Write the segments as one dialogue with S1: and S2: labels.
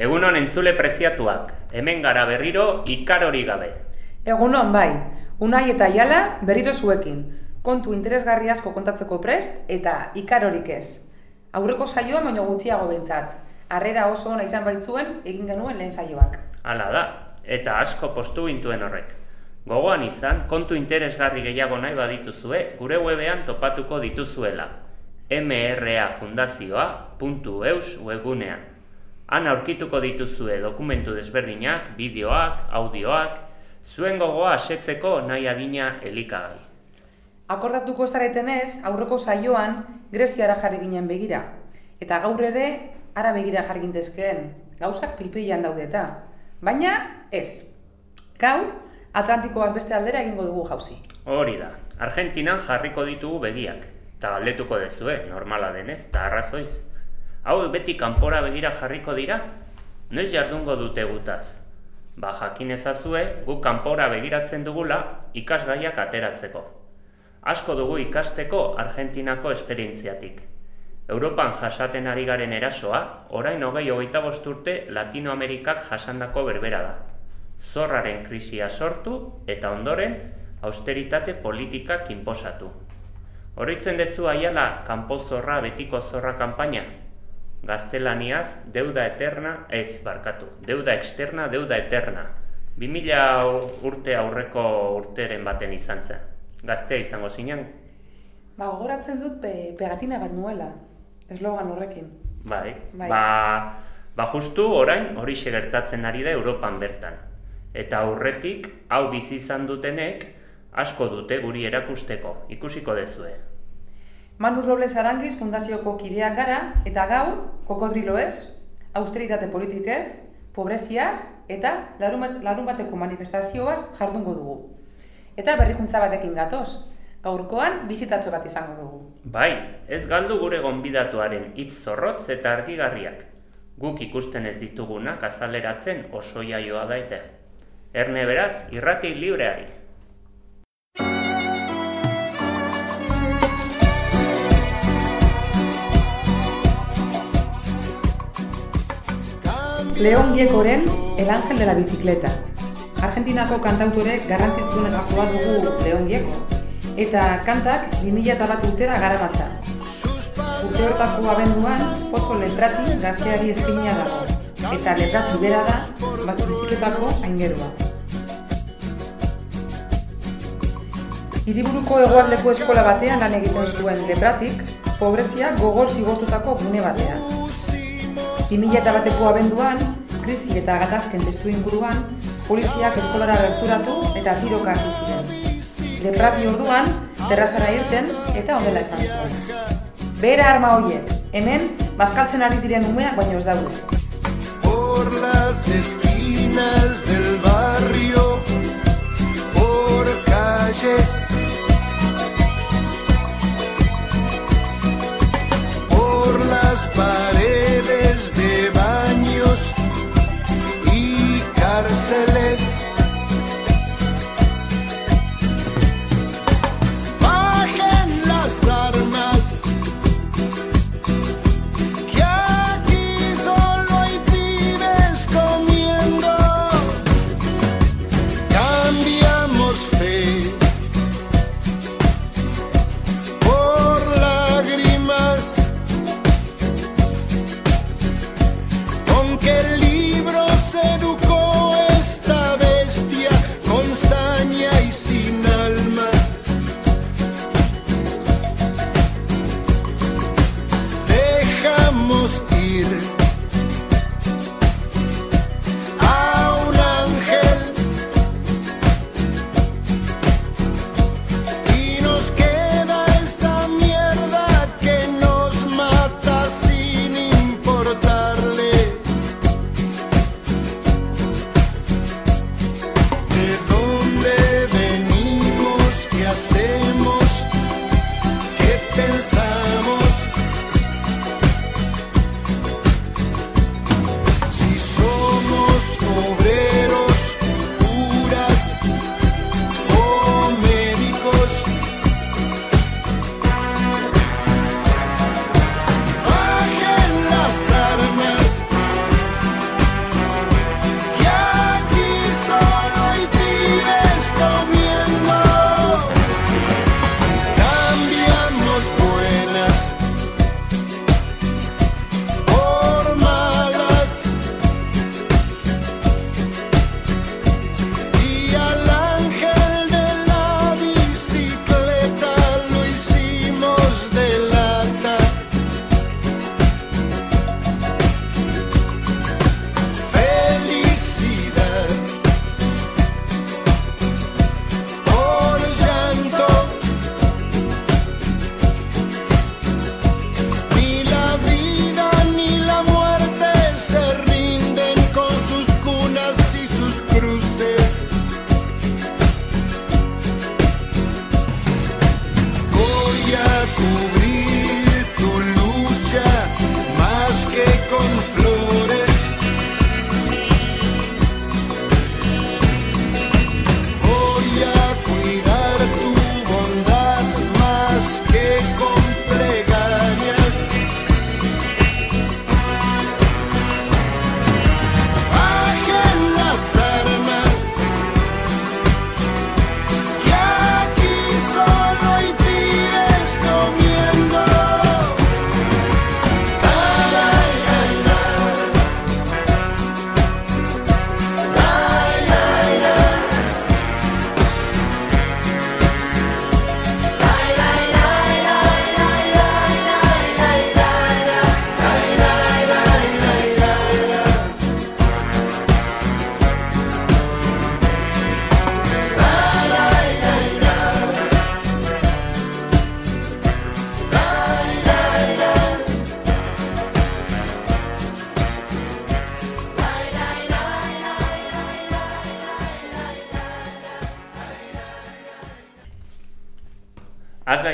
S1: Egunon entzule preziatuak, hemen gara berriro ikarori gabe.
S2: Egunon bai, unai eta jala berriro zuekin, kontu interesgarri asko kontatzeko prest eta ikarorik ez. Aurreko saioa baino gutxiago behintzat, harrera oso ona izan baitzuen egin genuen lehen saioak.
S1: Hala da, eta asko postu gintuen horrek. Gogoan izan, kontu interesgarri gehiago nahi badituzue, gure webean topatuko dituzuela. mrafundazioa.eus webunean. Han aurkituko dituzue dokumentu desberdinak, bideoak, audioak, zuen gogoa asetzeko nahi adina elikagai.
S2: Akordatuko zaretenez, aurreko saioan Greziara jarri ginen begira. Eta gaur ere, ara begira jarri gintezkeen, gauzak pilpilan daude eta. Baina, ez. Gaur, Atlantikoaz beste aldera egingo dugu jauzi.
S1: Hori da, Argentinan jarriko ditugu begiak. Eta galdetuko dezue, normala denez, eta arrazoiz. Hau beti kanpora begira jarriko dira? Noiz jardungo dute gutaz? Ba, jakin ezazue, gu kanpora begiratzen dugula ikasgaiak ateratzeko. Asko dugu ikasteko Argentinako esperientziatik. Europan jasaten ari garen erasoa, orain hogei hogeita bost urte Latinoamerikak jasandako berbera da. Zorraren krisia sortu eta ondoren austeritate politikak inposatu. Horritzen dezu aiala kanpo zorra betiko zorra kanpaina? Gaztelaniaz, deuda eterna, ez barkatu, deuda externa, deuda eterna. 2000 urte aurreko urteren baten izan zen. Gaztea izango zinen?
S2: Ba, gogoratzen dut pe, pegatina bat nuela, eslogan horrekin.
S1: Bai,
S2: Bai.
S1: ba, ba justu orain hori gertatzen ari da Europan bertan. Eta aurretik, hau bizi izan dutenek, asko dute guri erakusteko, ikusiko dezue.
S2: Manu Robles Arangiz fundazioko kideak gara, eta gaur, kokodrilo ez, austeritate politikez, pobreziaz eta larun, bat, larun bateko manifestazioaz jardungo dugu. Eta berrikuntza batekin gatoz, gaurkoan bizitatxo bat izango dugu.
S1: Bai, ez galdu gure gonbidatuaren hitz zorrotz eta argigarriak. Guk ikusten ez ditugunak azaleratzen oso jaioa da eta. Erne beraz, irrati libreari.
S2: Leon Giekoren El Ángel de la Bicicleta. Argentinako kantautore garrantzitsuenakoa dugu Leon Gieko. Eta kantak 2000 bat urtera gara batza. Urte hortako abenduan, potxo letrati gazteari espinia dago. Eta letrati bera da, bat bizikletako aingerua. Hiriburuko hegoaldeko eskola batean lan egiten zuen letratik, pobrezia gogor zigortutako gune batean. 2000 bateko abenduan, krisi eta gatazken testu inguruan, poliziak eskolara gerturatu eta tiroka hasi ziren. Leprati orduan, terrazara irten eta honela esan zuen. Bera arma hoiek, hemen, bazkaltzen ari diren umeak baino ez daude.
S3: por las esquinas del barrio, por calles, por las paredes de baños y cárceles.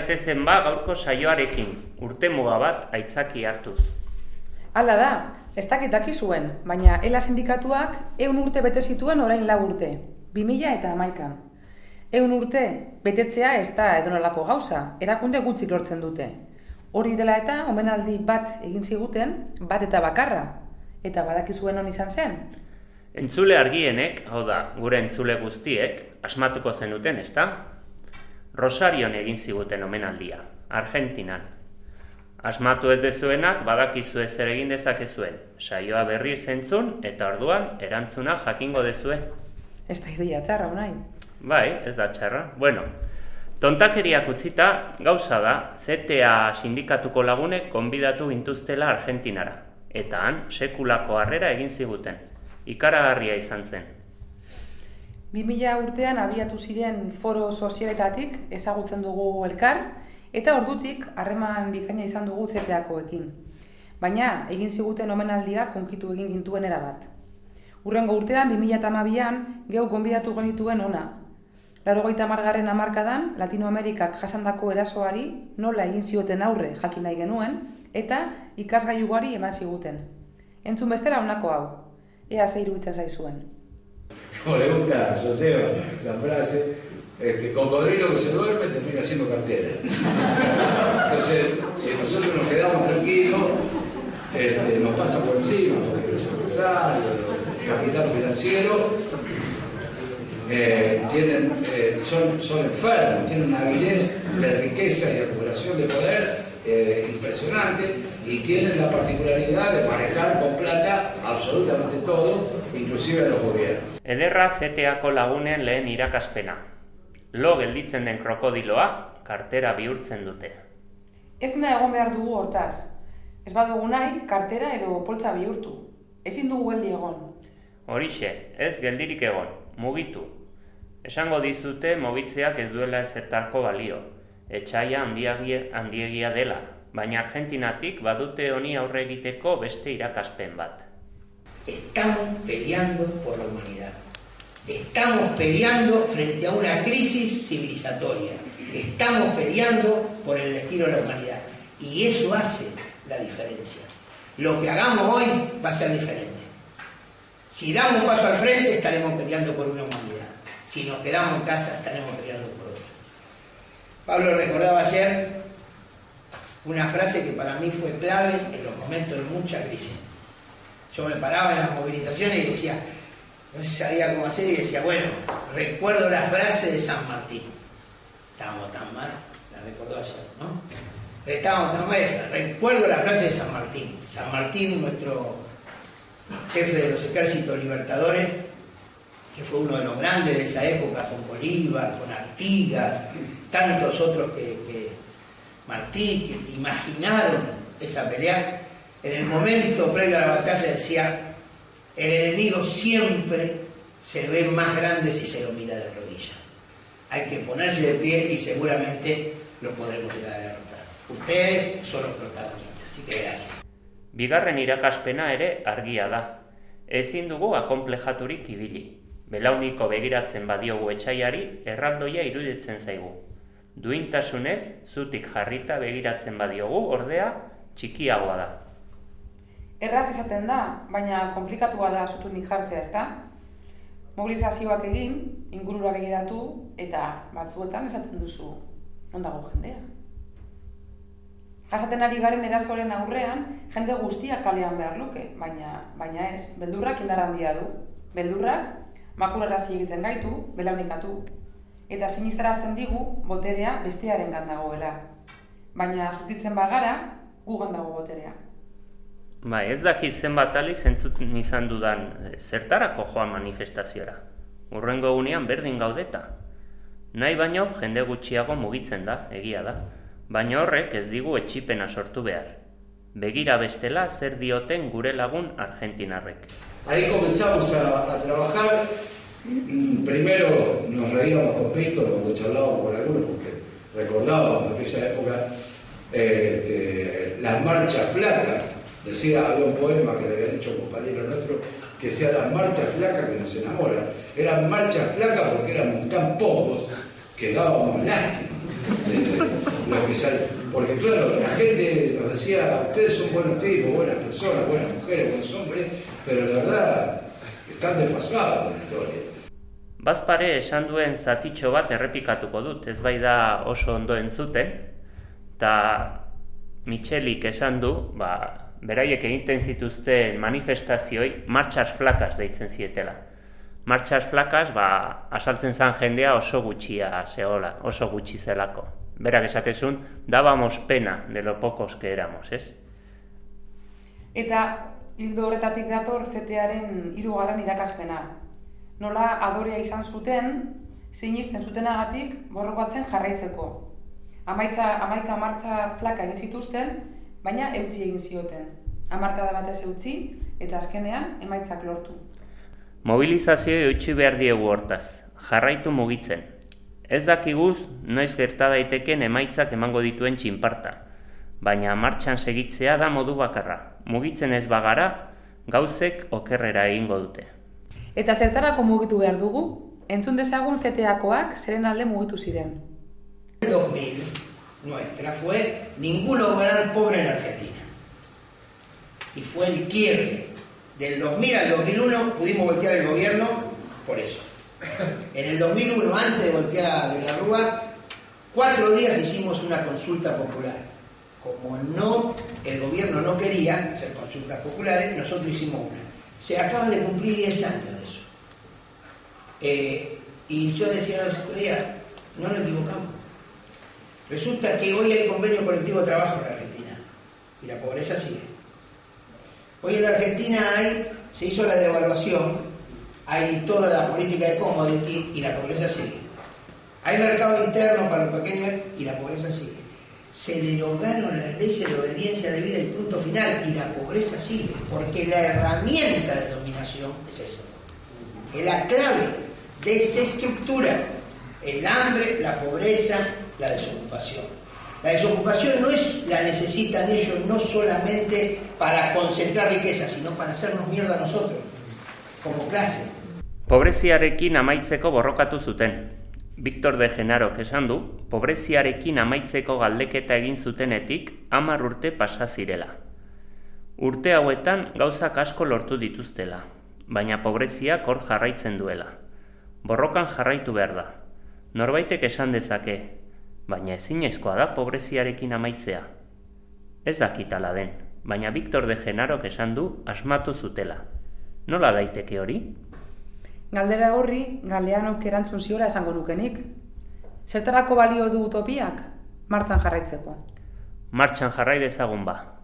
S1: Gaitezen ba gaurko saioarekin, urte muga bat aitzaki hartuz.
S2: Hala da, ez dakit dakizuen, baina ELA sindikatuak eun urte bete zituen orain lau urte, 2000 eta hamaikan. Eun urte, betetzea ez da edonolako gauza, erakunde gutxik lortzen dute. Hori dela eta, omenaldi bat egin ziguten, bat eta bakarra. Eta badakizuen hon izan zen.
S1: Entzule argienek, hau da, gure entzule guztiek, asmatuko zenuten, ezta? Rosarion egin ziguten omenaldia, Argentinan. Asmatu ez dezuenak badakizu zer egin dezakezuen. Saioa berri zentzun eta orduan erantzuna jakingo dezue.
S2: Ez da ideia txarra, unai.
S1: Bai, ez da txarra. Bueno, tontakeriak utzita gauza da ZTA sindikatuko lagunek konbidatu gintuztela Argentinara. Eta han, sekulako harrera egin ziguten. Ikaragarria izan zen.
S2: 2000 urtean abiatu ziren foro sozialetatik ezagutzen dugu elkar, eta ordutik harreman bikaina izan dugu zeteakoekin. Baina, egin ziguten omenaldia konkitu egin gintuen erabat. Urrengo urtean, 2008an, geu gonbidatu genituen ona. Laro gaita margarren amarkadan, Latinoamerikak jasandako erasoari nola egin zioten aurre jakin nahi genuen, eta ikasgailu gari eman ziguten. Entzun bestera honako hau, ea zeiru zaizuen.
S4: Como le gusta a Joseba la frase, este, cocodrilo que se duerme termina siendo cartera. Entonces, si nosotros nos quedamos tranquilos, este, nos pasa por encima, porque los empresarios, los capital financiero, eh, tienen, eh, son, son enfermos, tienen una avidez de riqueza y acumulación de poder eh, impresionante y tienen la particularidad de manejar con plata absolutamente todo, inclusive los gobiernos.
S1: Ederra ZTako lagunen lehen irakaspena. Lo gelditzen den krokodiloa, kartera bihurtzen dute.
S2: Ez nahi egon behar dugu hortaz. Ez badugu nahi, kartera edo poltsa bihurtu. Ezin dugu geldi egon.
S1: Horixe, ez geldirik egon, mugitu. Esango dizute mugitzeak ez duela ezertarko balio. Etxaia handiegia, handiegia dela, baina Argentinatik badute honi aurre egiteko beste irakaspen bat.
S5: Estamos peleando por la humanidad. Estamos peleando frente a una crisis civilizatoria. Estamos peleando por el destino de la humanidad. Y eso hace la diferencia. Lo que hagamos hoy va a ser diferente. Si damos un paso al frente, estaremos peleando por una humanidad. Si nos quedamos en casa, estaremos peleando por otra. Pablo recordaba ayer una frase que para mí fue clave en los momentos de mucha crisis. Yo me paraba en las movilizaciones y decía, no sabía cómo hacer y decía, bueno, recuerdo la frase de San Martín. Estábamos tan mal, la recordó ayer, ¿no? Estábamos tan mal, recuerdo la frase de San Martín. San Martín, nuestro jefe de los ejércitos libertadores, que fue uno de los grandes de esa época, con Bolívar, con Artigas, tantos otros que, que Martín, que imaginaron esa pelea, en el momento previo a la batalla decía, el enemigo siempre se ve más grande si se lo mira de rodillas. Hay que ponerse de pie y seguramente lo podremos llegar a derrotar. Ustedes son los protagonistas, así que gracias.
S1: Bigarren irakaspena ere argia da. Ezin dugu akonplejaturik ibili. Belauniko begiratzen badiogu etxaiari, erraldoia iruditzen zaigu. Duintasunez, zutik jarrita begiratzen badiogu, ordea, txikiagoa da.
S2: Erraz esaten da, baina komplikatua da zutunik jartzea, ezta? Mobilizazioak egin, ingurura begiratu, eta batzuetan esaten duzu, non dago jendea? Jasaten ari garen eraskoren aurrean, jende guztiak kalean behar luke, baina, baina ez, beldurrak indar handia du. Beldurrak, makurarazi egiten gaitu, belaunikatu, eta sinisterazten digu boterea bestearen dagoela. Baina zutitzen bagara, gugan dago boterea.
S1: Ba, ez daki zenbat aliz entzuten izan dudan eh, zertarako joan manifestaziora. Urrengo egunean berdin gaudeta. Nahi baino jende gutxiago mugitzen da, egia da. Baina horrek ez digu etxipena sortu behar. Begira bestela zer dioten gure lagun argentinarrek.
S4: Ahí comenzamos a, a trabajar. Mm, Primero nos reíamos con Víctor cuando charlábamos con algunos, porque recordábamos aquella época eh, las marchas flacas. Decía, había un poema que le habían hecho un compañero nuestro que decía las marchas flacas que nos enamoran. Eran marchas flacas porque éramos tan pocos que dábamos lástima. de que sale. Porque claro, la gente nos decía, ustedes son buenos tipos, buenas personas, buenas mujeres, buenos hombres, pero la verdad están desfasados con la historia.
S1: Bazpare esan duen zatitxo bat errepikatuko dut, ez bai da oso ondo entzuten, eta Michelik esan du, ba, beraiek egiten zituzten manifestazioi martxas flakas deitzen zietela. Martxas flakas, ba, asaltzen zan jendea oso gutxia zehola, oso gutxi zelako. Berak esatezun, dábamos pena de lo pocos que éramos, ez?
S2: Eta hildo horretatik dator zetearen hirugarren irakaspena. Nola adorea izan zuten, sinisten zutenagatik borrokatzen jarraitzeko. Amaitza, amaika martza flaka egin zituzten, baina eutzi egin zioten. Hamarkada batez eutzi eta azkenean emaitzak lortu.
S1: Mobilizazio eutxi behar diegu hortaz, jarraitu mugitzen. Ez dakiguz, noiz gerta daiteken emaitzak emango dituen txinparta, baina martxan segitzea da modu bakarra. Mugitzen ez bagara, gauzek okerrera egingo dute.
S2: Eta zertarako mugitu behar dugu, entzun dezagun zeteakoak zeren alde mugitu ziren.
S5: El 2000 nuestra fue ningún hogar pobre en Argentina. Y fue el quiebre. Del 2000 al 2001 pudimos voltear el gobierno por eso. En el 2001, antes de voltear de la Rúa, cuatro días hicimos una consulta popular. Como no, el gobierno no quería hacer consultas populares, nosotros hicimos una. Se acaba de cumplir 10 años de eso. Eh, y yo decía otro día, no nos equivocamos. Resulta que hoy hay convenio colectivo de trabajo en la Argentina y la pobreza sigue. Hoy en la Argentina hay, se hizo la devaluación, hay toda la política de commodity y la pobreza sigue. Hay mercado interno para los pequeños y la pobreza sigue. Se derogaron las leyes de obediencia de vida y punto final y la pobreza sigue, porque la herramienta de dominación es esa. Es la clave, desestructura el hambre, la pobreza, la desocupación. La desocupación no es la necesitan ellos no solamente para concentrar riqueza, sino para hacernos mierda a nosotros, como clase.
S1: Pobreziarekin amaitzeko borrokatu zuten. Victor de Genarok esan du, pobreziarekin amaitzeko galdeketa egin zutenetik hamar urte pasa zirela. Urte hauetan gauzak asko lortu dituztela, baina pobreziak hor jarraitzen duela. Borrokan jarraitu behar da. Norbaitek esan dezake, baina ezinezkoa da pobreziarekin amaitzea. Ez dakitala den, baina Victor de Genarok esan du asmatu zutela. Nola daiteke hori?
S2: Galdera horri, galeanok erantzun ziola esango nukenik. Zertarako balio du utopiak? Martzan jarraitzeko.
S1: Martxan jarrai dezagun ba.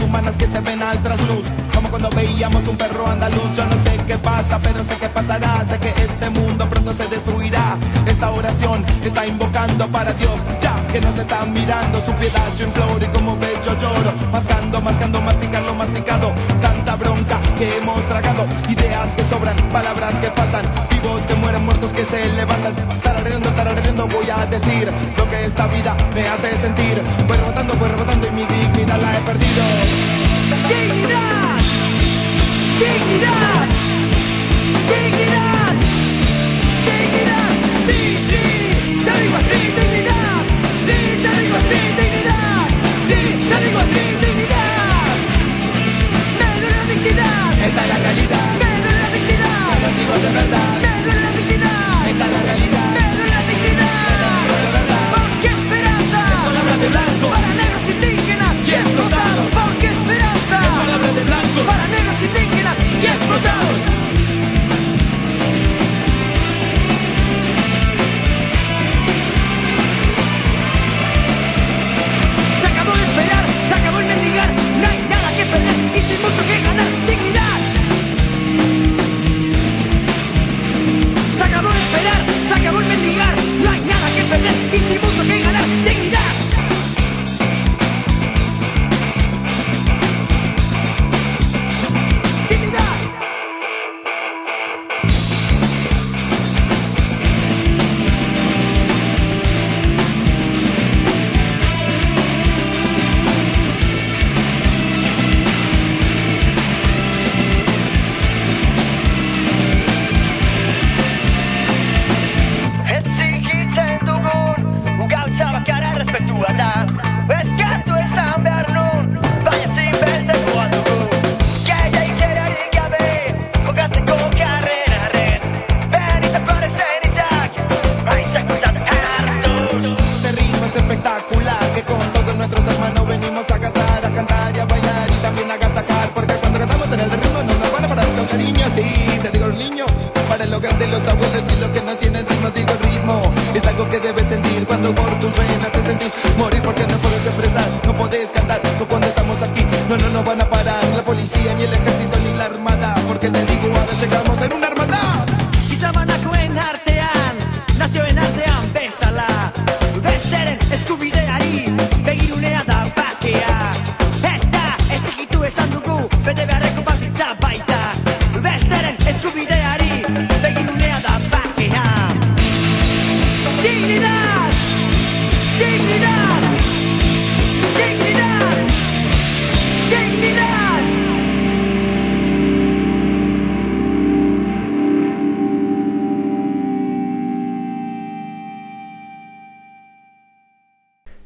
S6: Humanas que se ven al trasluz. Como cuando veíamos un perro andaluz. Yo no sé qué pasa, pero sé qué pasará. Sé que este mundo pronto se destruirá. Esta oración está invocando para Dios, ya que nos están mirando. Su piedad yo imploro y como ve yo lloro. Mascando, mascando, masticando, masticado. Tanta bronca que hemos tragado. Ideas que sobran, palabras que faltan. Vivos que mueren, muertos que se levantan. Tarareando, tarareando, voy a decir lo que esta vida me hace sentir.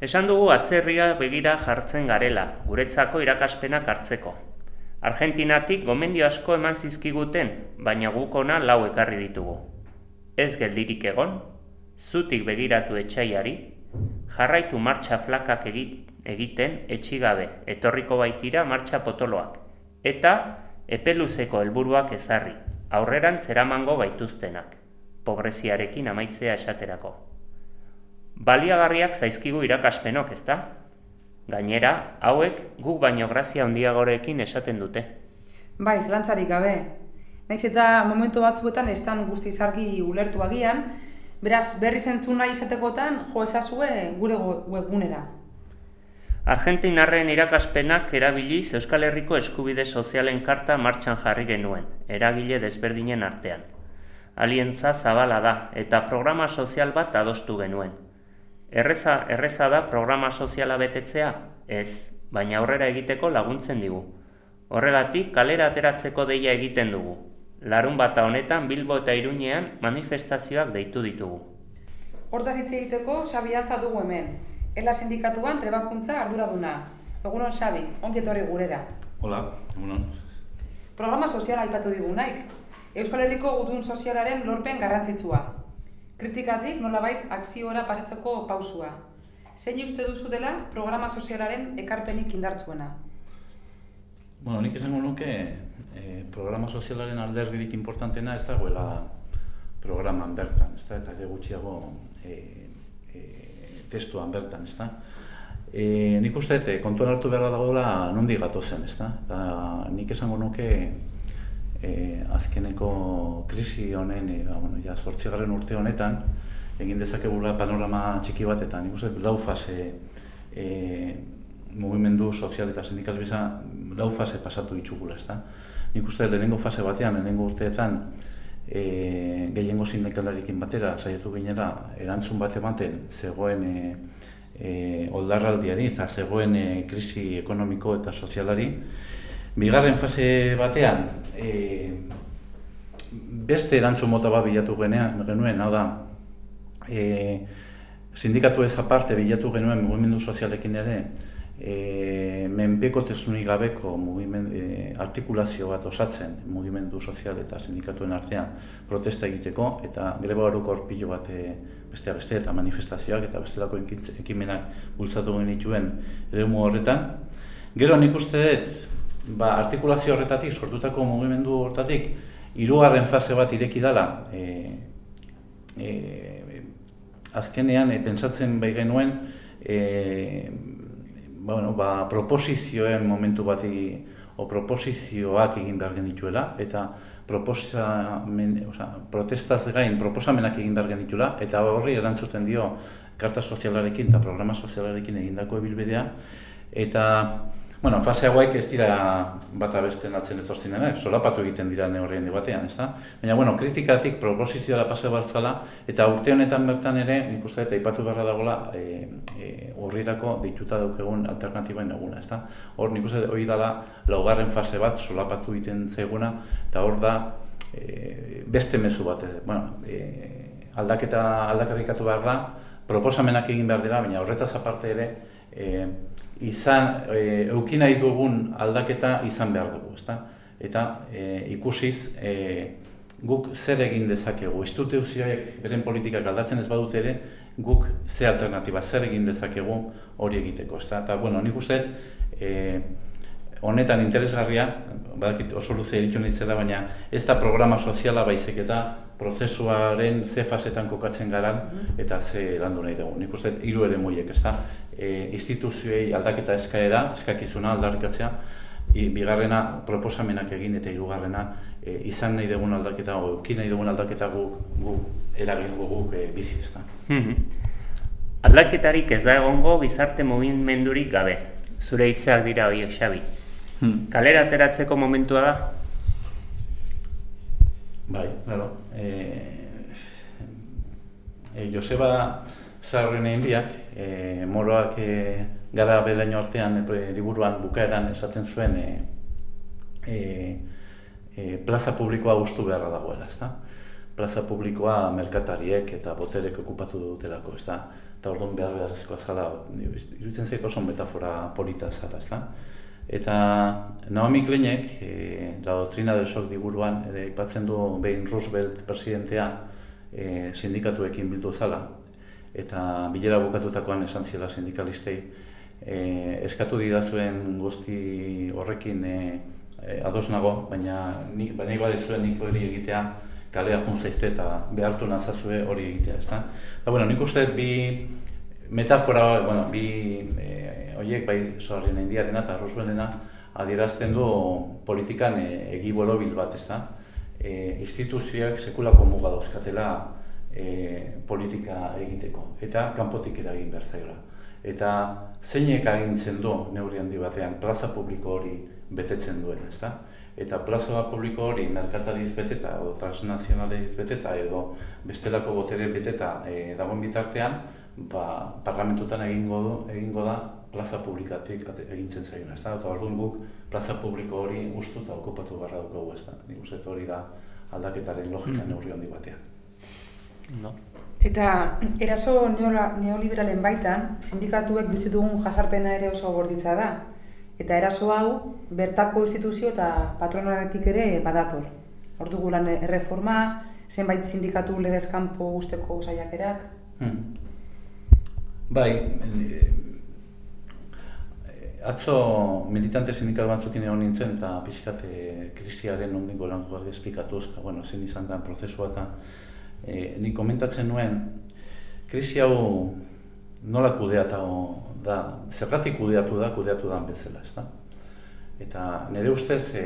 S7: Esan dugu
S1: atzerria begira jartzen garela, guretzako irakaspenak hartzeko. Argentinatik gomendio asko eman zizkiguten, baina guk ona lau ekarri ditugu. Ez geldirik egon, zutik begiratu etxaiari, jarraitu martxa flakak egi- egiten etxigabe, etorriko baitira martxa potoloak, eta epeluzeko helburuak ezarri, aurreran zeramango gaituztenak, pobreziarekin amaitzea esaterako. Baliagarriak zaizkigu irakaspenok, ezta? Gainera, hauek guk baino grazia handiagorekin esaten dute.
S2: Bai, zelantzarik gabe. Naiz eta momentu batzuetan ez dan guztiz argi ulertu agian, beraz berri zentzun nahi izatekotan jo ezazue gure webgunera.
S1: Argentinarren irakaspenak erabiliz Euskal Herriko eskubide sozialen karta martxan jarri genuen, eragile desberdinen artean. Alientza zabala da eta programa sozial bat adostu genuen. Erreza, erreza da programa soziala betetzea? Ez, baina aurrera egiteko laguntzen digu. Horregatik kalera ateratzeko deia egiten dugu. Larun bata honetan Bilbo eta Iruñean manifestazioak deitu ditugu.
S2: Hortaz hitz egiteko Xabi Antza dugu hemen. Ela sindikatuan trebakuntza arduraduna. Egunon Xabi, ongi etorri gurera.
S8: Hola, egunon.
S2: Programa soziala aipatu digu naik. Euskal Herriko gudun sozialaren lorpen garrantzitsua. Kritikatik nolabait akziora pasatzeko pausua. Zein uste duzu dela programa sozialaren ekarpenik indartzuena?
S8: Bueno, nik esango nuke eh, programa sozialaren alderdirik importantena ez dagoela programan bertan, ez da, eta ere gutxiago eh, eh, testuan bertan, ez da. E, nik uste eh, kontuan hartu behar dagoela nondik gatozen, ezta? Eta nik esango nuke e, azkeneko krisi honen, e, ba, bueno, ja, sortzigarren urte honetan, egin dezakegula panorama txiki bat, eta nik uste lau fase e, mugimendu sozial eta sindikal bisa lau fase pasatu ditugula, ezta? Nik uste lehenengo fase batean, lehenengo urteetan, e, gehiengo sindikalarekin batera, saiatu ginera, erantzun bat ematen, zegoen e, e, oldarraldiari eta zegoen e, krisi ekonomiko eta sozialari. Bigarren fase batean, e, beste erantzun mota bat bilatu genean, genuen, hau da, e, sindikatu ez aparte bilatu genuen mugimendu sozialekin ere, e, menpeko tesunik gabeko mugimendu, e, artikulazio bat osatzen mugimendu sozial eta sindikatuen artean protesta egiteko eta greba horoko orpilo bat e, bestea beste eta manifestazioak eta bestelako ekimenak bultzatu genituen eremu horretan. Gero nik uste dut, ba, artikulazio horretatik, sortutako mugimendu horretatik, hirugarren fase bat ireki dala, e, e, azkenean e, pentsatzen bai genuen e, ba, bueno, ba, proposizioen momentu bati o proposizioak egin behar genituela eta proposamen, osea, protestaz gain proposamenak egin behar genituela eta horri erantzuten dio karta sozialarekin eta programa sozialarekin egindako ibilbidea. Eta Bueno, fase hauek ez dira bata besten atzen etortzen denak, solapatu egiten dira neurrien batean, ezta? Baina, bueno, kritikatik proposizioa pase barzala, eta urte honetan bertan ere, nik uste eta aipatu beharra dagoela, e, e, horrirako deituta daukegun alternatibain eguna, ezta? Hor, nik uste hori dela, laugarren fase bat solapatu egiten zeguna, eta hor da, e, beste mezu bat, e, bueno, e, aldaketa, aldakarrikatu behar da, proposamenak egin behar dira, baina horretaz aparte ere, e, izan, e, euki nahi dugun aldaketa izan behar dugu, ezta? Eta e, ikusiz, e, guk zer egin dezakegu, instituzioek beren politikak aldatzen ez badute ere, guk ze alternatiba, zer egin dezakegu hori egiteko, ezta? Eta, bueno, nik uste, e, honetan interesgarria, badakit oso luze eritu nintzela, baina ez da programa soziala baizik eta prozesuaren ze fasetan kokatzen garan eta ze landu nahi dugu. Nik uste hiru ere moiek, ez da, e, instituzioei aldaketa eskaera, eskakizuna aldarrikatzea, i, bigarrena proposamenak egin eta hirugarrena e, izan nahi dugun aldaketa, o eukin nahi dugun aldaketa guk, guk eragingo guk e, bizi, ez da.
S1: Mhm. Aldaketarik ez da egongo gizarte mugimendurik gabe. Zure hitzak dira horiek, Xabi.
S8: Hmm.
S1: Kalera ateratzeko momentua da?
S8: Bai, claro. E, e, Joseba Zaharren indiak, e, moroak e, gara belaino artean e, liburuan bukaeran esaten zuen e, e, e, plaza publikoa ustu beharra dagoela, ezta? Plaza publikoa merkatariek eta boterek okupatu dutelako, ezta? Eta orduan behar beharrezkoa zala, iruditzen zait oso metafora polita zala, ezta? Eta Naomi Kleinek, e, La Doctrina del Shock liburuan ere aipatzen du behin Roosevelt presidentea e, sindikatuekin bildu zala, eta bilera bukatutakoan esan ziela sindikalistei, e, eskatu didazuen guzti horrekin e, ados nago, baina ni, baina igual zuen nik hori egitea kalea jun zaizte eta behartu nazazue hori egitea, ezta? Eta, bueno, nik uste bi metafora, bueno, bi e, horiek bai sorrien indiarena eta Rooseveltena adierazten du politikan e, egi borobil bat, ezta? E, instituzioak sekulako muga dauzkatela e, politika egiteko eta kanpotik eragin behar zaiola. Eta zeinek agintzen du neurri handi batean plaza publiko hori betetzen duen, ezta? Eta plaza publiko hori merkatariz beteta edo transnazionaliz beteta edo bestelako botere beteta e, dagoen bitartean, ba, parlamentutan egingo du, egingo da plaza publikatik egintzen zaiona, ezta? Eta orduan guk plaza publiko hori ustu eta okupatu barra daukagu, ezta? Nik uste hori da aldaketaren logika neurri handi batean.
S1: No?
S2: Eta eraso neola- neoliberalen baitan, sindikatuek bizi dugun jasarpena ere oso gorditza da. Eta eraso hau bertako instituzio eta patronaletik ere badator. Ordugu lan erreforma, zenbait sindikatu legez kanpo usteko saiakerak.
S8: Hmm. Bai, eh, atzo militante sindikal batzukin egon nintzen eta pixkat eh, krisiaren ondingo lankoak esplikatuz, eta bueno, zein izan da prozesua eta eh, ni komentatzen nuen krisi hau nola kudeatu da, zergatik kudeatu da, kudeatu dan bezala, ezta? Eta nire ustez, e,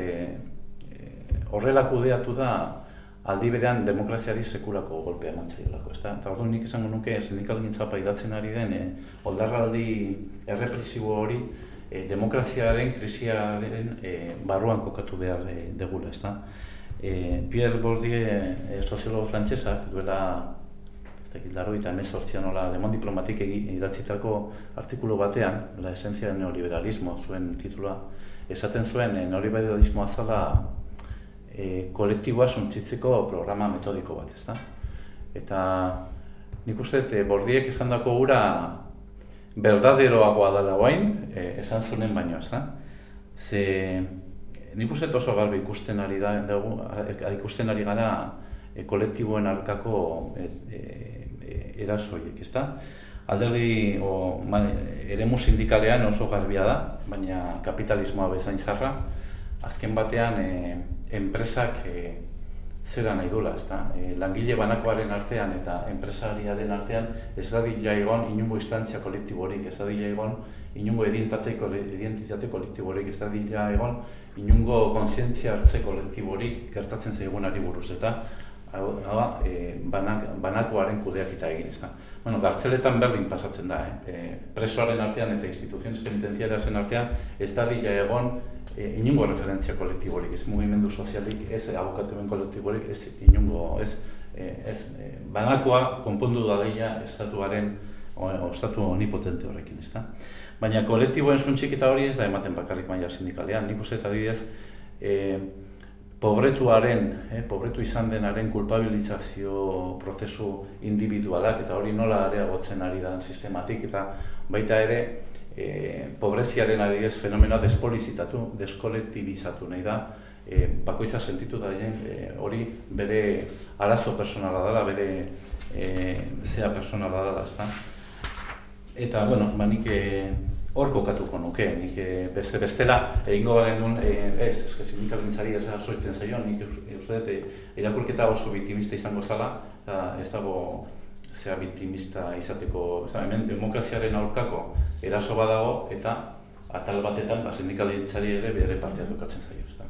S8: e, horrela kudeatu da, aldi berean demokraziari sekulako golpea eman zailako, ezta? Eta orduan nik esango nuke sindikal gintza paidatzen ari den, e, oldarraldi errepresibo hori, e, demokraziaren, krisiaren e, barruan kokatu behar e, degula, ezta? E, Pierre Bourdieu, e, soziologo frantsesak, duela ez dakit, laro eta emezortzian nola Lemon Diplomatik idatzitako artikulu batean, la esencia del neoliberalismo, zuen titula, esaten zuen e, neoliberalismoa zala e, kolektiboa suntzitzeko programa metodiko bat, ezta? Eta nik uste, e, bordiek esan dako gura berdaderoagoa dela guain, e, esan zunen baino, ezta? Ze nik uste oso garbi ikusten ari da, dugu, a- ikusten ari gara e, kolektiboen arkako e, e, erasoiek, ezta? Alderdi o, ma, eremu sindikalean oso garbia da, baina kapitalismoa bezain zarra, azken batean e, enpresak e, zera nahi dula, ezta? E, langile banakoaren artean eta enpresariaren artean ez da dila egon inungo instantzia kolektiborik, ez da dila egon inungo identitate, kole- identitate kolektiborik, ez da dila egon inungo kontzientzia hartze kolektiborik gertatzen zaigunari buruz, eta hau hau e, banak, banakoaren kudeaketa egin, ezta? Bueno, gartzeletan berdin pasatzen da, eh? E, presoaren artean eta instituziones penitentziariasen artean ez da dila egon e, inungo referentzia kolektiborik, ez mugimendu sozialik, ez abokatuen kolektiborik, ez inungo, ez, e, ez e, banakoa konpondu dadeia estatuaren o, estatu onipotente horrekin, ezta? Baina kolektiboen suntxiketa hori ez da ematen bakarrik maila sindikalean, nik uste eta adibidez, e, pobretuaren, eh, pobretu izan denaren kulpabilizazio prozesu individualak eta hori nola areagotzen ari da sistematik eta baita ere e, pobreziaren adibidez fenomenoa despolizitatu, deskolektibizatu nahi da, e, bakoitza sentitu da e, hori bere arazo personala dela, bere e, zea personala dela, ezta? Eta, bueno, ba, nik eh, hor kokatuko nuke, nik eh, beste, bestela egingo baren duen, eh, ez, eske sindikalgintzari ez da soiten zaio, nik us- uste dut, irakurketa oso bitimista izango zala, eta ez dago zea bitimista izateko, ez da, hemen demokraziaren aurkako eraso badago, eta atal batetan, ba, sindikalgintzari ere bere partea tokatzen zaio, ez da.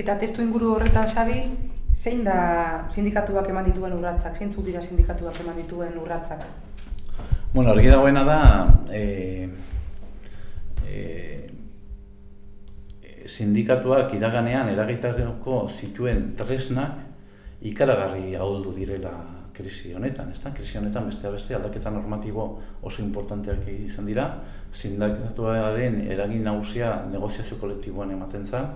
S2: Eta testu inguru horretan, Xabi, zein da sindikatuak eman dituen urratsak? Zeintzuk dira sindikatuak eman dituen urratsak?
S8: Bueno, argi dagoena da, e, e, sindikatuak iraganean eragitako zituen tresnak ikaragarri ahuldu direla krisi honetan, ezta? Krisi honetan besteak beste aldaketa normatibo oso importanteak izan dira, sindikatuaren eragin nagusia negoziazio kolektiboan ematen zen,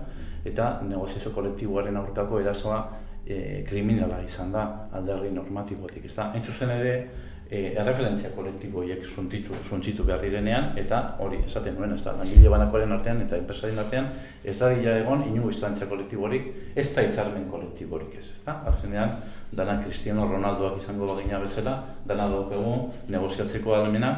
S8: eta negoziazio kolektiboaren aurkako erasoa e, kriminala izan da alderdi normatibotik, ezta? Hain zuzen ere, e, erreferentzia kolektiboiek suntitu, suntsitu behar direnean, eta hori esaten nuen, ez da, langile banakoaren artean eta enpresaren artean, ez da dila egon inungo instantzia kolektiborik, ez da hitzarmen kolektiborik ez, ez da? Azkenean, dana Cristiano Ronaldoak izango bagina bezala, dana daukagu negoziatzeko almena,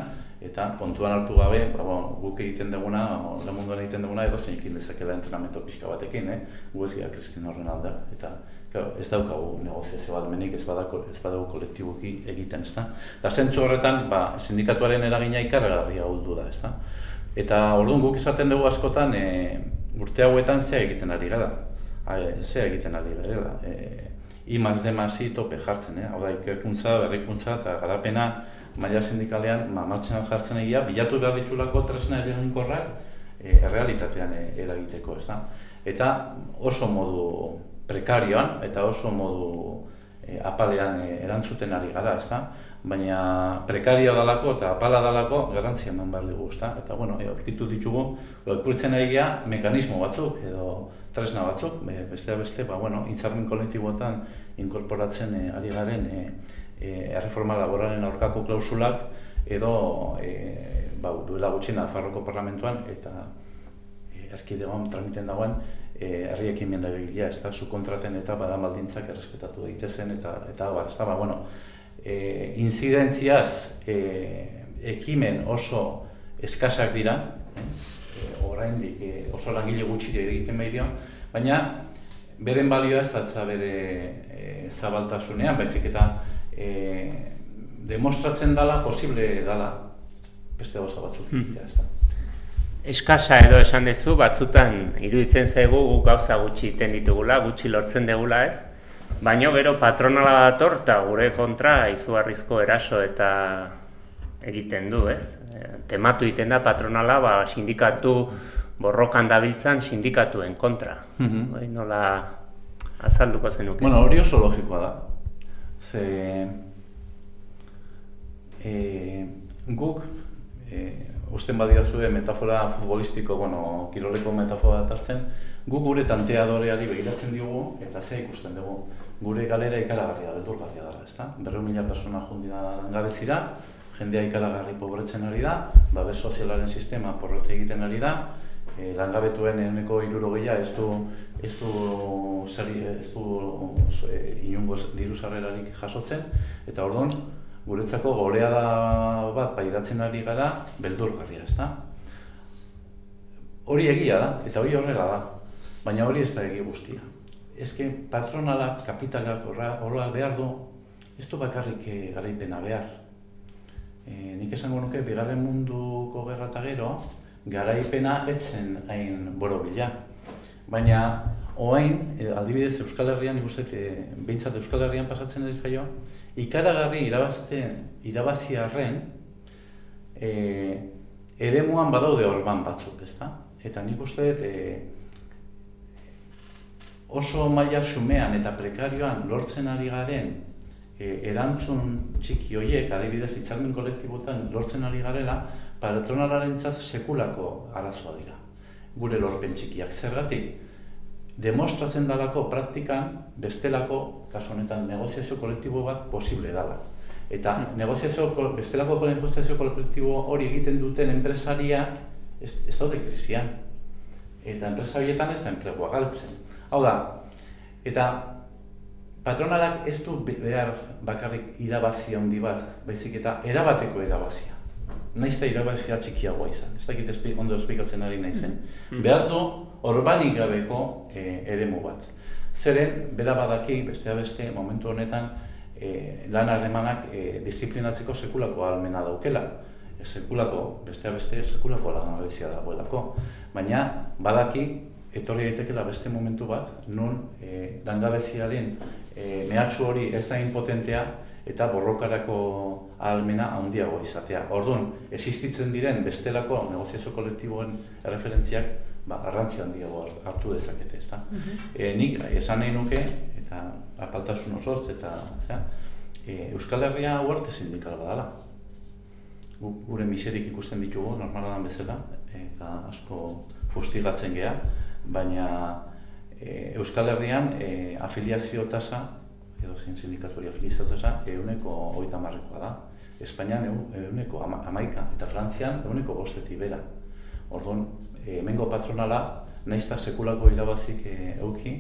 S8: eta kontuan hartu gabe, ba, bueno, guk egiten duguna, o, la munduan egiten duguna, edo zeinekin dezakela entrenamento pixka batekin, eh? gu ez gira Cristiano Ronaldo, eta claro, ez daukagu negoziazio balmenik, ez badako, ez badago kolektiboki egiten, ezta? Eta zentzu horretan, ba, sindikatuaren eragina ikarragarria ahuldu da, ezta? Eta orduan guk esaten dugu askotan, e, urte hauetan zea egiten ari gara, A, e, zea egiten ari garela. E, I max de masi tope jartzen, eh? hau da, ikerkuntza, berrikuntza eta garapena maila sindikalean ma, martxan jartzen egia, bilatu behar ditulako tresna eraginkorrak e, errealitatean e, eragiteko, ez da? Eta oso modu prekarioan eta oso modu e, apalean e, erantzuten ari gara, ezta? Baina prekaria dalako eta apala dalako garrantzia eman behar dugu, ezta? Eta bueno, e, aurkitu ditugu, ikurtzen ari gara mekanismo batzuk edo tresna batzuk, be, besteak beste, ba, bueno, hitzarmen kolektiboetan inkorporatzen e, ari garen e, e, erreforma laboralen aurkako klausulak edo e, ba, duela gutxi Nafarroko parlamentuan eta e, erkidegoan tramiten dagoen e, herri ekimen legegilea, ez da, subkontraten eta badan baldintzak errespetatu daitezen eta eta abar, ez da, ba, bueno, e, inzidentziaz e, ekimen oso eskasak dira, eh? e, oraindik e, oso langile gutxi egiten dio, baina beren balioa ez datza bere e, zabaltasunean, baizik eta e, demostratzen dala posible dala beste gauza batzuk egitea, ez da.
S1: Eskasa edo esan dezu, batzutan iruditzen zaigu guk gauza gutxi iten ditugula, gutxi lortzen degula ez, baino gero patronala dator eta gure kontra izugarrizko eraso eta egiten du, ez? E, Tematu egiten da patronala, ba, sindikatu borrokan dabiltzan sindikatuen kontra.
S8: Mhm.
S1: Hori nola azalduko zenuke.
S8: Bueno, hori oso logikoa da. Ze e, guk e, usten badiazue metafora futbolistiko, bueno, kiroleko metafora hartzen, guk gure tanteadoreari begiratzen diogu eta ze ikusten dugu. Gure galera ikaragarria, beldurgarria da, ezta? Berreun mila persona jundi da langabezira, jendea ikaragarri pobretzen ari da, babes sozialaren sistema porrote egiten ari da, e, langabetuen ehuneko hirurogehia ez du ez du sari ez du e, inongo diru jasotzen eta orduan guretzako goleada bat pairatzen ari gara beldurgarria, ezta? Hori egia da eta hori horrela da. Baina hori ez da egi guztia. Eske patronalak, kapitalak horra behar du, ez du bakarrik eh, garaipena behar. E, nik esango nuke, bigarren munduko gerra gero, garaipena etzen hain borobila. Baina, oain, e, adibidez Euskal Herrian, nik uste, e, behintzat Euskal Herrian pasatzen ari zaio, ikaragarri irabazten, irabaziarren, e, eremuan badaude orban batzuk, ezta? Eta nik uste, e, oso maila xumean eta prekarioan lortzen ari garen e, erantzun txiki hoiek, adibidez hitzarmen kolektibotan lortzen ari garela, patronalaren sekulako arazoa dira. Gure lorpen txikiak zergatik, demostratzen dalako praktikan bestelako, kasu honetan, negoziazio kolektibo bat posible dela. Eta negoziazio, bestelako negoziazio kolektibo hori egiten duten enpresariak ez, ez daude krisian. Eta enpresa horietan ez da enplegua galtzen. Hau da, eta patronalak ez du be- behar bakarrik irabazi handi bat, baizik eta erabateko irabazia. Naiz eta irabazia txikiagoa izan. Ez dakit espi, ondo esplikatzen ari naizen. Behar du orbanik gabeko e, eremu bat. Zeren, bera badaki, bestea beste, momentu honetan, e, lan harremanak e, disiplinatzeko sekulako almena daukela. E, sekulako, bestea beste, sekulako langabezia dagoelako. Baina, badaki, etorri daitekeela beste momentu bat, nun e, langabeziaren e, mehatxu hori ez da impotentea eta borrokarako ahalmena handiago izatea. Orduan, existitzen diren bestelako negoziazio kolektiboen erreferentziak ba, garrantzi handiago har- hartu dezakete, ezta? e, nik esan nahi nuke, eta apaltasun osoz, eta zera, e, Euskal Herria uarte sindikal badala. Gure miserik ikusten ditugu, normala dan bezala, eta asko fustigatzen gea, baina e, Euskal Herrian e, afiliazio tasa, edo zein sindikatu hori afiliazio tasa, euneko hogeita hamarrekoa da. Espainian euneko ama, amaika, eta Frantzian euneko bostetik bera. Orduan, hemengo patronala, nahiz eta sekulako irabazik e, euki,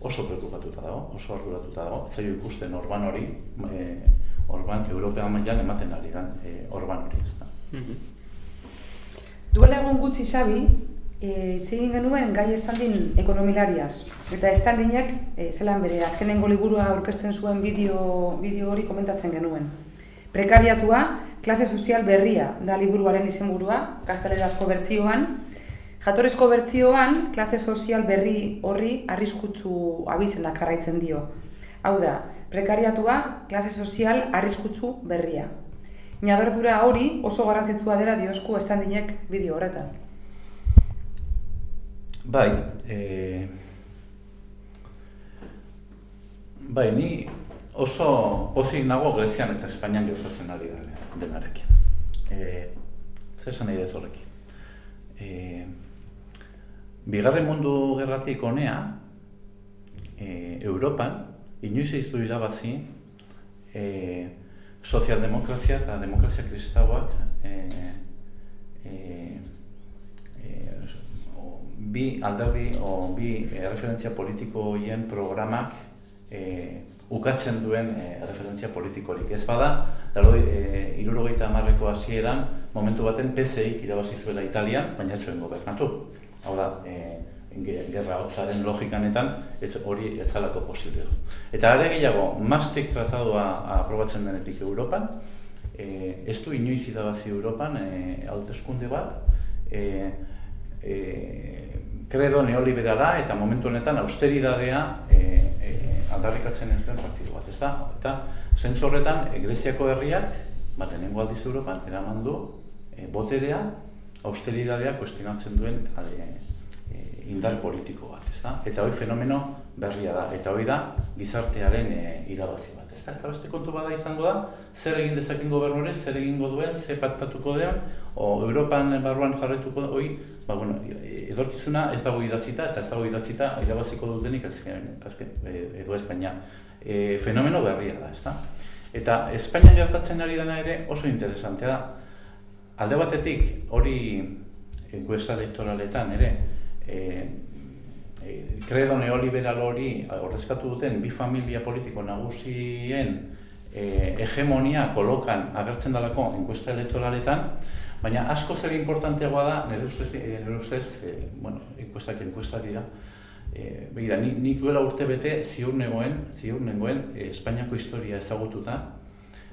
S8: oso preokupatuta dago, oso arduratuta dago. Ez ikusten orban hori, e, orban, European mailan ematen ari dan e, orban hori, ez da.
S2: Duela egun gutxi e, hitz egin genuen gai estandin ekonomilariaz. Eta estandinek, e, zelan bere, azkenengo liburua aurkezten zuen bideo, bideo hori komentatzen genuen. Prekariatua, klase sozial berria da liburuaren izenburua, gaztelerazko bertzioan. Jatorezko bertzioan, klase sozial berri horri arriskutsu abizenak jarraitzen dio. Hau da, prekariatua, klase sozial arriskutsu berria. Ñaberdura hori oso garrantzitsua dela diosku estandinek bideo horretan.
S8: Bai, e, bai, ni oso pozik nago Grezian eta Espainian gertatzen ari da denarekin. E, zer esan nahi dut horrekin? E, bigarren mundu gerratik honea, e, Europan, inoiz ez du irabazi, e, sozialdemokrazia eta demokrazia kristauak e, e, e, bi alderdi o bi e, referentzia politiko horien programak e, ukatzen duen e, referentzia politikorik. Ez bada, laro, e, irurogeita hamarreko hasieran momentu baten PSIk irabazi zuela Italian, baina zuen gobernatu. Hau da, e, ge- gerra hotzaren logikanetan ez hori ez zalako posible. Eta are gehiago, Maastricht tratadoa aprobatzen denetik Europan, e, ez du inoiz irabazi Europan e, hauteskunde bat, e, e, kredo neoliberala eta momentu honetan austeridadea e, e, aldarrikatzen ez duen partidu bat, ez da? Eta zentzu horretan, e, Greziako herriak, ba, lehenengo aldiz Europan, eraman du e, boterea austeridadea kuestionatzen duen e, e, indar politiko bat, ez da? Eta hori fenomeno berria da, eta hori da gizartearen e, irabazi bat, ez da? Eta beste kontu bada izango da, zer egin dezaken gobernure, zer egingo duen, zer paktatuko dean, o Europan barruan jarretuko hori, ba, bueno, edorkizuna ez dago idatzita, eta ez dago idatzita irabaziko dutenik azken, azken e, edo ez baina e, fenomeno berria da, ez da? Eta Espainian gertatzen ari dena ere oso interesantea da. Alde batetik, hori enkuesta elektoraletan ere, e, e, kredo neoliberal hori ordezkatu duten bi familia politiko nagusien e, hegemonia kolokan agertzen dalako enkuesta elektoraletan, baina asko zer importanteagoa da, nire ustez, e, nire ustez e, bueno, enkuestak enkuestak dira, E, begira, nik, nik duela urte bete ziur negoen, ziur nengoen e, Espainiako historia ezagututa,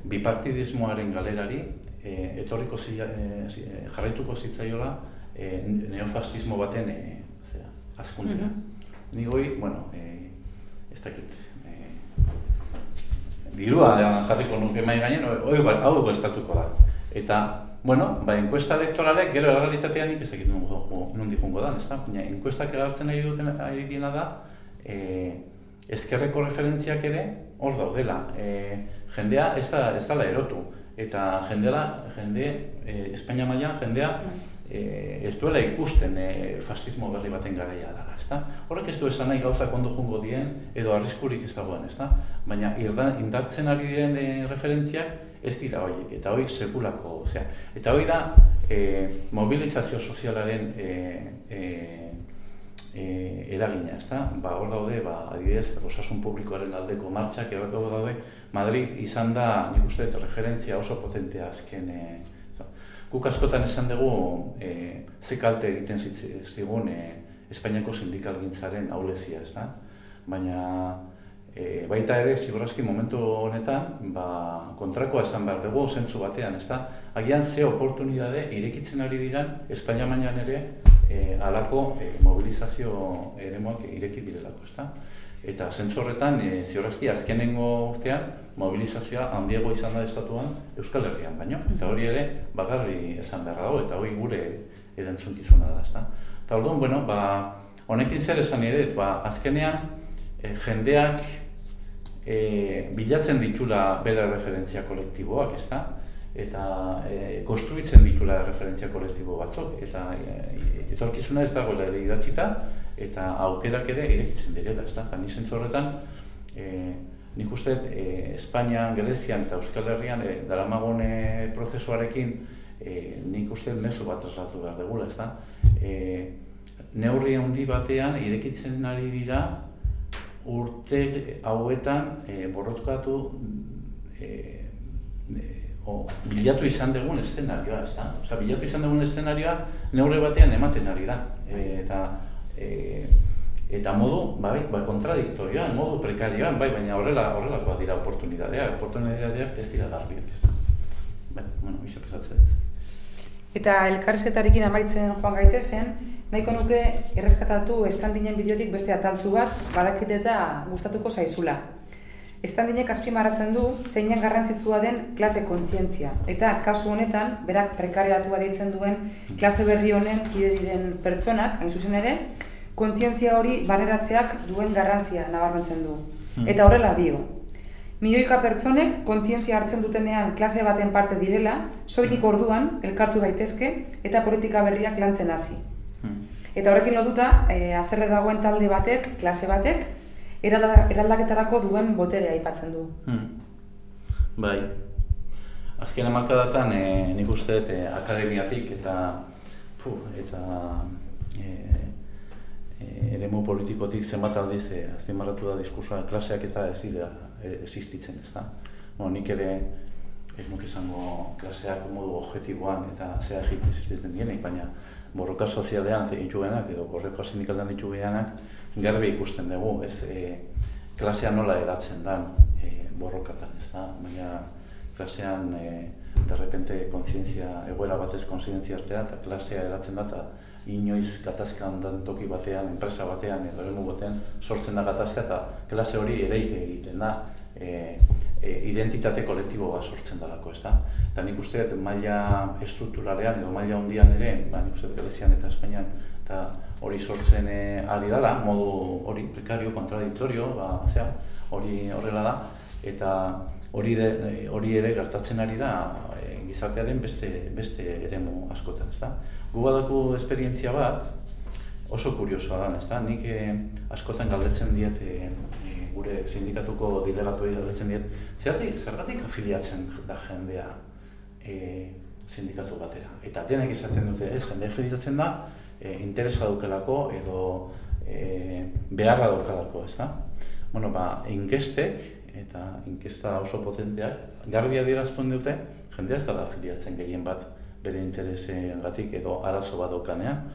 S8: bipartidismoaren galerari, e, etorriko zila, e, jarraituko zitzaiola e, neofascismo baten e, zera, azkuntea. Mm -hmm. Ni goi, bueno, e, ez dakit, e, dirua jarriko nuke mai gainen, hoi hau gustatuko da. Eta Bueno, ba, enkuesta elektoralek, gero errealitatea nik ez egin nundi jungo da, ezta? Baina, enkuestak egartzen nahi duten ari dina da, e, ezkerreko referentziak ere hor daudela. E, jendea ez da, ez da erotu. Eta jendea, jende, e, Espainia mailan jendea e, ez duela ikusten e, fascismo berri baten garaia dela, ezta? Horrek ez du esan nahi gauza kondo jungo dien, edo arriskurik ez dagoen, ezta? Baina irda, indartzen ari diren e, referentziak ez dira horiek, eta hori sekulako, osea, eta hori da e, mobilizazio sozialaren e, e, e, eragina, ezta? Ba, hor daude, ba, adibidez, osasun publikoaren aldeko martxak, hor daude, Madrid izan da, nik uste, referentzia oso potentea azken, e, Guk askotan esan dugu e, ze kalte egiten zigun e, Espainiako sindikalgintzaren aulezia, ez da? Baina e, baita ere, ziburazki momentu honetan, ba, kontrakoa esan behar dugu zentzu batean, ez da? Agian ze oportunidade irekitzen ari diran Espainia mainan ere e, alako e, mobilizazio ere ireki direlako, ez da? Eta zentzu horretan, e, ziurrezki, azkenengo urtean, mobilizazioa handiago izan da estatuan Euskal Herrian, baino. Eta hori ere, bagarri esan behar dago, eta hori gure erantzunkizuna da, ezta. Eta orduan, bueno, ba, honekin zer esan ere, ba, azkenean, e, jendeak e, bilatzen ditula bere referentzia kolektiboak, ezta? Eta e, konstruitzen ditula referentzia kolektibo batzuk, eta e, etorkizuna ez dagoela ere idatzita, eta aukerak ere irekitzen direla, ez da? Eta nizien horretan, e, nik uste e, Espainian, Grezian eta Euskal Herrian e, daramagone prozesuarekin e, nik uste mezu bat traslatu behar dugula, ez da? E, neurri handi batean irekitzen ari dira urte hauetan e, borrotkatu e, e, o, bilatu izan dugun eszenarioa, ez da? Osa, bilatu izan dugun eszenarioa neurre batean ematen ari da. E, eta, e, eta modu, bai, bai, kontradiktorioan, modu prekarioan, bai, baina horrela, horrelakoa dira oportunidadea, oportunidadea ez dira garbiak, ez da. Bai, bueno, iso pesatzen ez.
S2: Eta elkarrizketarekin amaitzen joan gaitezen, nahiko nuke erreskatatu estandinen bideotik beste ataltzu bat, badakit eta gustatuko zaizula. Estandinek azpimarratzen du zeinen garrantzitsua den klase kontzientzia. Eta kasu honetan, berak prekariatua deitzen duen klase berri honen kide diren pertsonak, hain zuzen ere, kontzientzia hori barreratzeak duen garrantzia nabarmentzen du. Hmm. Eta horrela dio. Milioika pertsonek kontzientzia hartzen dutenean klase baten parte direla, soilik orduan elkartu daitezke eta politika berriak lantzen hasi. Hmm. Eta horrekin lotuta, e, azerre dagoen talde batek, klase batek, eraldaketarako duen boterea aipatzen du. Hmm.
S8: Bai. Azken amarkadatan e, nik uste e, akademiatik eta pu, eta e, e, eremu politikotik zenbat aldiz e, azpimarratu da diskursoa klaseak eta ez dira existitzen, ez da. Bueno, nik ere ez nuke izango klaseak modu objektiboan eta zea existitzen dienek, baina borroka sozialean dituenak edo borroka sindikalean dituenak garbi ikusten dugu, ez, e, klasea nola edatzen da e, borrokatan, ez da, baina klasean e, derrepente kontzientzia, egoera batez kontzientzia artea, eta klasea edatzen da, eta inoiz gatazkan dan toki batean, enpresa batean, edo eremu batean, sortzen da gatazka, eta klase hori ereike egiten da, e, e, identitate kolektibo bat sortzen dalako, ez da? Nik uste dut maila estrukturalean edo maila hondian ere, ba, nik uste dut Galizian eta Espainian, eta hori sortzen e, ari dala, modu hori prekario, kontradiktorio, ba, zera, hori horrela da, eta hori, de, hori ere gertatzen ari da e, gizartearen beste, beste eremu askotan, ez da? Gu badako esperientzia bat, oso kuriosoa da, ez da? Nik e, askotan galdetzen diet e, e, gure sindikatuko delegatuei galdetzen diet, zergatik, zergatik afiliatzen da jendea e, sindikatu batera. Eta denek esaten dute, ez, jendea afiliatzen da, e, interesa daukelako edo e, beharra daukelako, ez da? Bueno, ba, inkestek, eta inkesta oso potenteak, garbi adierazten dute, jendea ez dela afiliatzen gehien bat bere interesengatik edo arazo bat daukanean.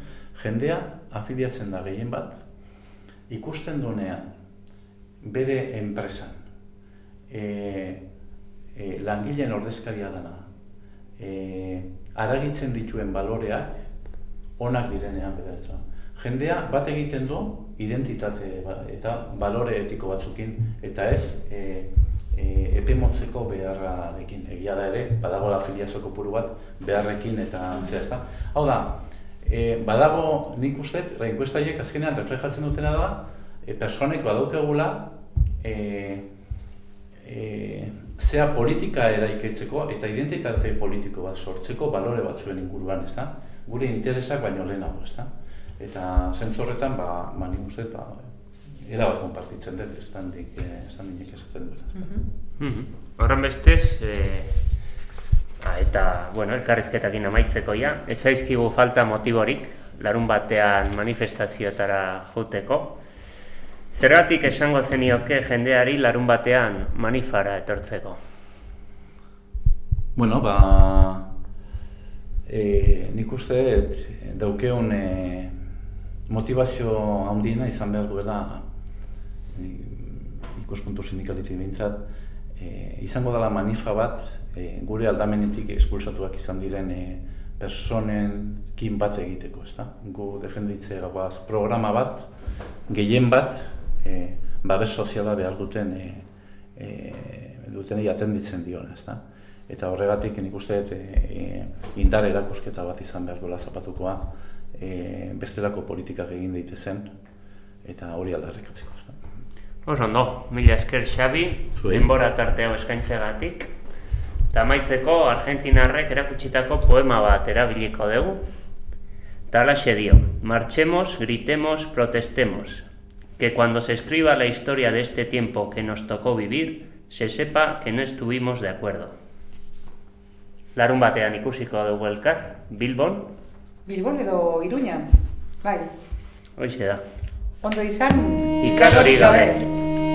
S8: Jendea afiliatzen da gehien bat, ikusten duenean bere enpresan e, e, langileen ordezkaria dana, e, aragitzen dituen baloreak onak direnean da. Jendea bat egiten du identitate ba- eta balore etiko batzukin eta ez e, e, epe motzeko beharrarekin. Egia da ere, badago afiliazio kopuru bat beharrekin eta zera ez da. Hau da, e, badago nik uste, reinkuestaiek azkenean reflejatzen dutena da, e, personek badaukagula e, e, zea politika eraiketzeko eta identitate politiko bat sortzeko balore batzuen inguruan, ez da? Gure interesak baino lehenago, ez da? Eta zentzu horretan, ba, ba nik uste, ba, era bat konpartitzen dut, ez da nik esaten dut, ez da?
S1: Mhm. Horren bestez, e, ba, eta, bueno, elkarrizketakin amaitzeko ja, ez zaizkigu falta motiborik, larun batean manifestazioetara joteko. Zergatik esango zenioke jendeari larun batean manifara etortzeko?
S8: Bueno, ba, e, nik uste daukeun e, motivazio handiena izan behar duela e, ikuspuntu sindikalitik behintzat, e, izango dela manifa bat e, gure aldamenetik espulsatuak izan diren e, personekin bat egiteko, ezta? Gu defenditze goaz programa bat, gehien bat, e, babes soziala behar duten e, e, dutenei atenditzen diona, ezta? Eta horregatik nik uste dut e, indar erakusketa bat izan behar duela zapatukoa, e, bestelako politikak egin daitezen eta hori aldarrikatzeko.
S1: Oso ondo, mila esker Xabi,
S8: Zuei.
S1: denbora tarte hau eskaintzegatik. Eta amaitzeko Argentinarrek erakutsitako poema bat erabiliko dugu. Eta halaxe dio, marchemos, gritemos, protestemos. Que cuando se escriba la historia de este tiempo que nos tocó vivir, se sepa que no estuvimos de acuerdo. Larun batean ikusiko dugu elkar, Bilbon,
S2: Bilbon edo Iruñan, bai,
S1: hoxe da.
S2: ondo izan,
S1: Ikararik gabe.